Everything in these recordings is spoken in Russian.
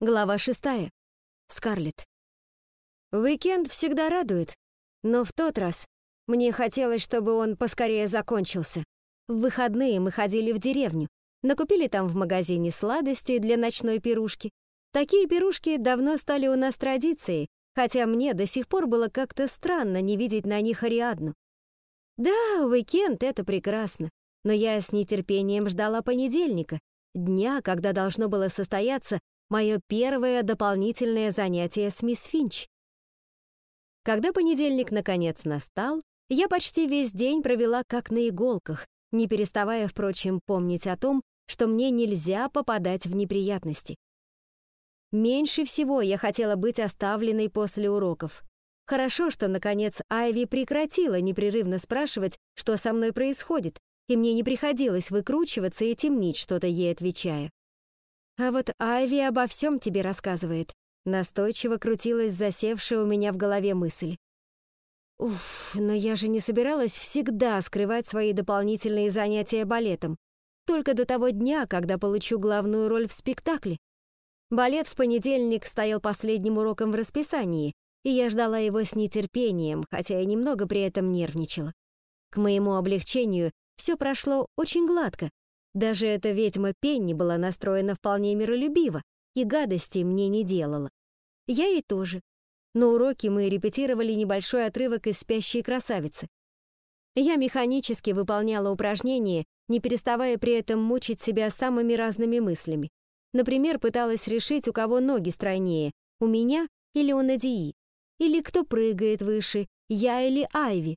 Глава шестая. Скарлетт. Уикенд всегда радует, но в тот раз мне хотелось, чтобы он поскорее закончился. В выходные мы ходили в деревню, накупили там в магазине сладости для ночной пирушки. Такие пирушки давно стали у нас традицией, хотя мне до сих пор было как-то странно не видеть на них Ариадну. Да, уикенд — это прекрасно, но я с нетерпением ждала понедельника, дня, когда должно было состояться мое первое дополнительное занятие с мисс Финч. Когда понедельник наконец настал, я почти весь день провела как на иголках, не переставая, впрочем, помнить о том, что мне нельзя попадать в неприятности. Меньше всего я хотела быть оставленной после уроков. Хорошо, что, наконец, Айви прекратила непрерывно спрашивать, что со мной происходит, и мне не приходилось выкручиваться и темнить что-то ей отвечая. А вот Айви обо всем тебе рассказывает. Настойчиво крутилась засевшая у меня в голове мысль. Уф, но я же не собиралась всегда скрывать свои дополнительные занятия балетом. Только до того дня, когда получу главную роль в спектакле. Балет в понедельник стоял последним уроком в расписании, и я ждала его с нетерпением, хотя и немного при этом нервничала. К моему облегчению все прошло очень гладко, даже эта ведьма Пенни была настроена вполне миролюбиво и гадостей мне не делала. Я ей тоже. На уроке мы репетировали небольшой отрывок из «Спящей красавицы». Я механически выполняла упражнения, не переставая при этом мучить себя самыми разными мыслями. Например, пыталась решить, у кого ноги стройнее, у меня или у Надии. Или кто прыгает выше, я или Айви.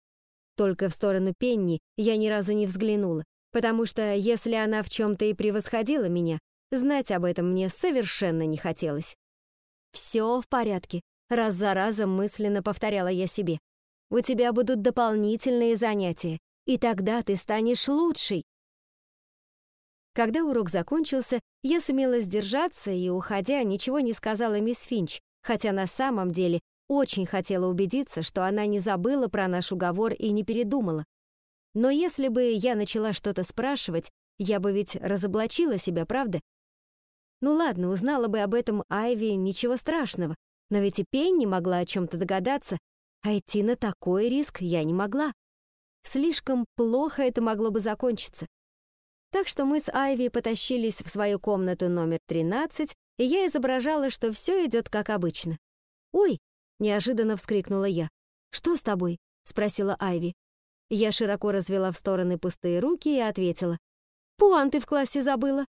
Только в сторону Пенни я ни разу не взглянула потому что если она в чем-то и превосходила меня, знать об этом мне совершенно не хотелось. «Все в порядке», — раз за разом мысленно повторяла я себе. «У тебя будут дополнительные занятия, и тогда ты станешь лучшей». Когда урок закончился, я сумела сдержаться и, уходя, ничего не сказала мисс Финч, хотя на самом деле очень хотела убедиться, что она не забыла про наш уговор и не передумала. Но если бы я начала что-то спрашивать, я бы ведь разоблачила себя, правда? Ну ладно, узнала бы об этом Айви, ничего страшного. Но ведь и Пенни могла о чем-то догадаться, а идти на такой риск я не могла. Слишком плохо это могло бы закончиться. Так что мы с Айви потащились в свою комнату номер 13, и я изображала, что все идет как обычно. «Ой!» — неожиданно вскрикнула я. «Что с тобой?» — спросила Айви. Я широко развела в стороны пустые руки и ответила. «Пуанты в классе забыла».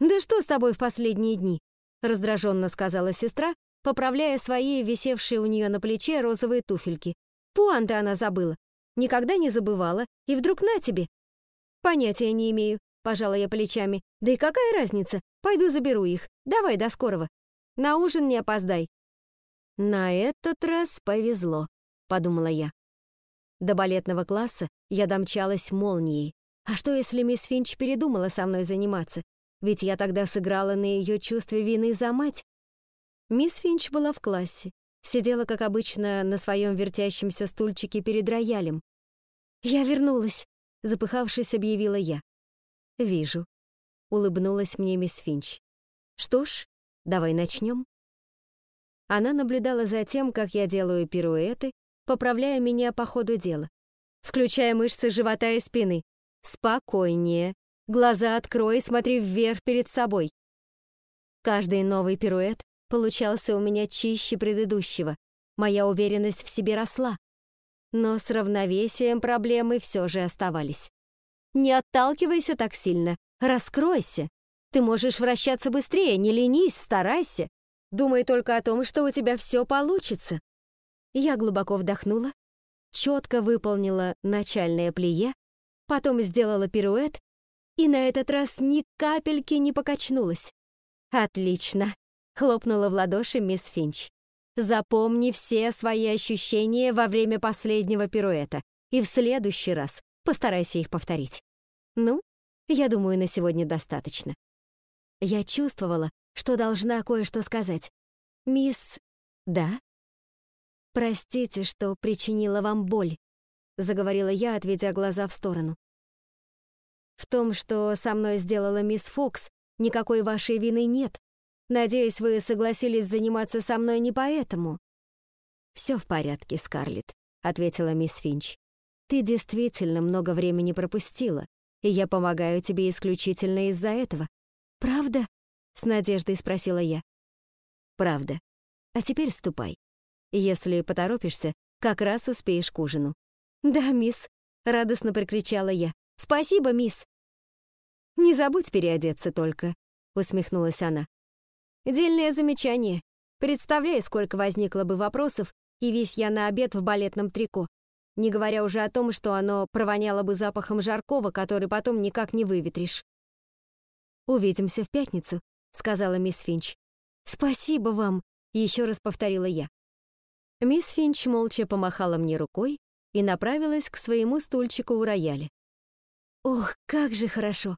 «Да что с тобой в последние дни?» раздраженно сказала сестра, поправляя свои висевшие у нее на плече розовые туфельки. «Пуанты она забыла. Никогда не забывала. И вдруг на тебе». «Понятия не имею», — пожала я плечами. «Да и какая разница? Пойду заберу их. Давай, до скорого. На ужин не опоздай». «На этот раз повезло», — подумала я. До балетного класса я домчалась молнией. А что, если мисс Финч передумала со мной заниматься? Ведь я тогда сыграла на ее чувстве вины за мать. Мисс Финч была в классе. Сидела, как обычно, на своем вертящемся стульчике перед роялем. «Я вернулась», — запыхавшись, объявила я. «Вижу», — улыбнулась мне мисс Финч. «Что ж, давай начнем». Она наблюдала за тем, как я делаю пируэты, поправляя меня по ходу дела. Включая мышцы живота и спины. Спокойнее. Глаза открой и смотри вверх перед собой. Каждый новый пируэт получался у меня чище предыдущего. Моя уверенность в себе росла. Но с равновесием проблемы все же оставались. Не отталкивайся так сильно, раскройся. Ты можешь вращаться быстрее, не ленись, старайся. Думай только о том, что у тебя все получится. Я глубоко вдохнула, четко выполнила начальное плие, потом сделала пируэт и на этот раз ни капельки не покачнулась. «Отлично!» — хлопнула в ладоши мисс Финч. «Запомни все свои ощущения во время последнего пируэта и в следующий раз постарайся их повторить. Ну, я думаю, на сегодня достаточно». Я чувствовала, что должна кое-что сказать. «Мисс...» «Да?» «Простите, что причинила вам боль», — заговорила я, отведя глаза в сторону. «В том, что со мной сделала мисс Фокс, никакой вашей вины нет. Надеюсь, вы согласились заниматься со мной не поэтому». «Все в порядке, Скарлетт», — ответила мисс Финч. «Ты действительно много времени пропустила, и я помогаю тебе исключительно из-за этого». «Правда?» — с надеждой спросила я. «Правда. А теперь ступай. Если поторопишься, как раз успеешь к ужину». «Да, мисс», — радостно прикричала я. «Спасибо, мисс». «Не забудь переодеться только», — усмехнулась она. «Дельное замечание. Представляю, сколько возникло бы вопросов, и весь я на обед в балетном трико, не говоря уже о том, что оно провоняло бы запахом жаркого, который потом никак не выветришь. «Увидимся в пятницу», — сказала мисс Финч. «Спасибо вам», — еще раз повторила я. Мисс Финч молча помахала мне рукой и направилась к своему стульчику у рояля. Ох, как же хорошо!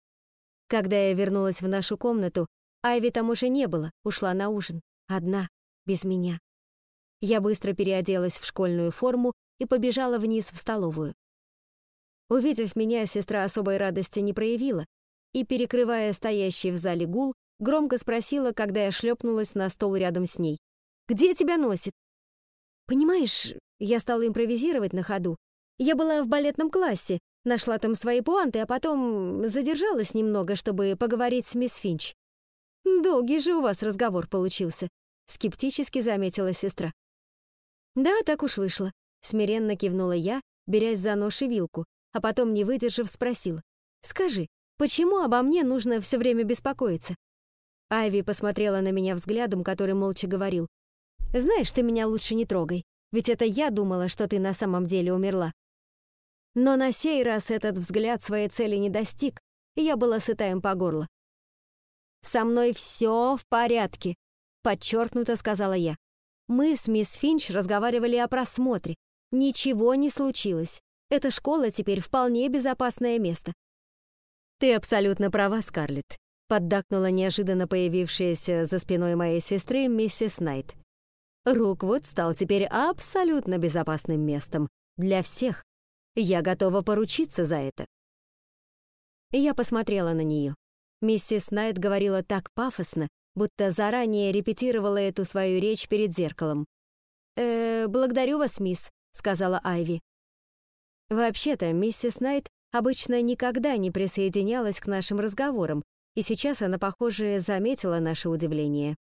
Когда я вернулась в нашу комнату, Айви там уже не было, ушла на ужин. Одна, без меня. Я быстро переоделась в школьную форму и побежала вниз в столовую. Увидев меня, сестра особой радости не проявила и, перекрывая стоящий в зале гул, громко спросила, когда я шлепнулась на стол рядом с ней. «Где тебя носит?» «Понимаешь, я стала импровизировать на ходу. Я была в балетном классе, нашла там свои пуанты, а потом задержалась немного, чтобы поговорить с мисс Финч. «Долгий же у вас разговор получился», — скептически заметила сестра. «Да, так уж вышло», — смиренно кивнула я, берясь за нож и вилку, а потом, не выдержав, спросила. «Скажи, почему обо мне нужно все время беспокоиться?» Айви посмотрела на меня взглядом, который молча говорил. «Знаешь, ты меня лучше не трогай, ведь это я думала, что ты на самом деле умерла». Но на сей раз этот взгляд своей цели не достиг, и я была сыта им по горло. «Со мной все в порядке», — подчеркнуто сказала я. Мы с мисс Финч разговаривали о просмотре. Ничего не случилось. Эта школа теперь вполне безопасное место. «Ты абсолютно права, Скарлетт», — поддакнула неожиданно появившаяся за спиной моей сестры миссис Найт. «Руквуд стал теперь абсолютно безопасным местом для всех. Я готова поручиться за это». Я посмотрела на нее. Миссис Найт говорила так пафосно, будто заранее репетировала эту свою речь перед зеркалом. «Э, благодарю вас, мисс», — сказала Айви. Вообще-то, миссис Найт обычно никогда не присоединялась к нашим разговорам, и сейчас она, похоже, заметила наше удивление.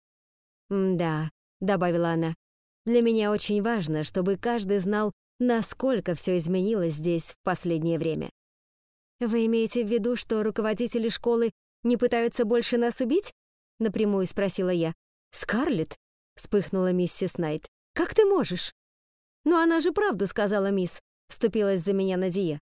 «Да», — добавила она, — «для меня очень важно, чтобы каждый знал, насколько все изменилось здесь в последнее время». «Вы имеете в виду, что руководители школы не пытаются больше нас убить?» — напрямую спросила я. «Скарлетт?» — вспыхнула миссис Найт. «Как ты можешь?» «Но она же правду сказала, мисс», — вступилась за меня Надия.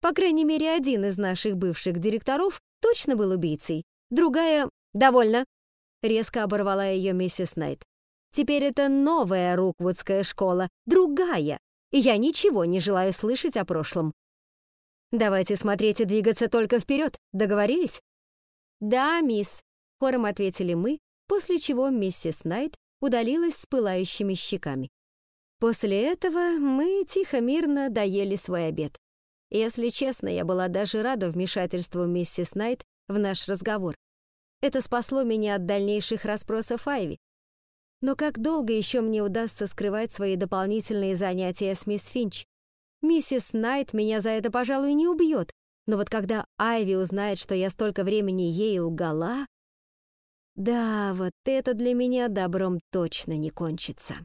«По крайней мере, один из наших бывших директоров точно был убийцей. Другая... Довольно!» — резко оборвала ее миссис Найт. «Теперь это новая Руквудская школа, другая, я ничего не желаю слышать о прошлом. Давайте смотреть и двигаться только вперед, договорились?» «Да, мисс», — хором ответили мы, после чего миссис Найт удалилась с пылающими щеками. После этого мы тихо-мирно доели свой обед. Если честно, я была даже рада вмешательству миссис Найт в наш разговор. Это спасло меня от дальнейших расспросов Айви. Но как долго еще мне удастся скрывать свои дополнительные занятия с мисс Финч? Миссис Найт меня за это, пожалуй, не убьет, но вот когда Айви узнает, что я столько времени ей лгала... Да, вот это для меня добром точно не кончится.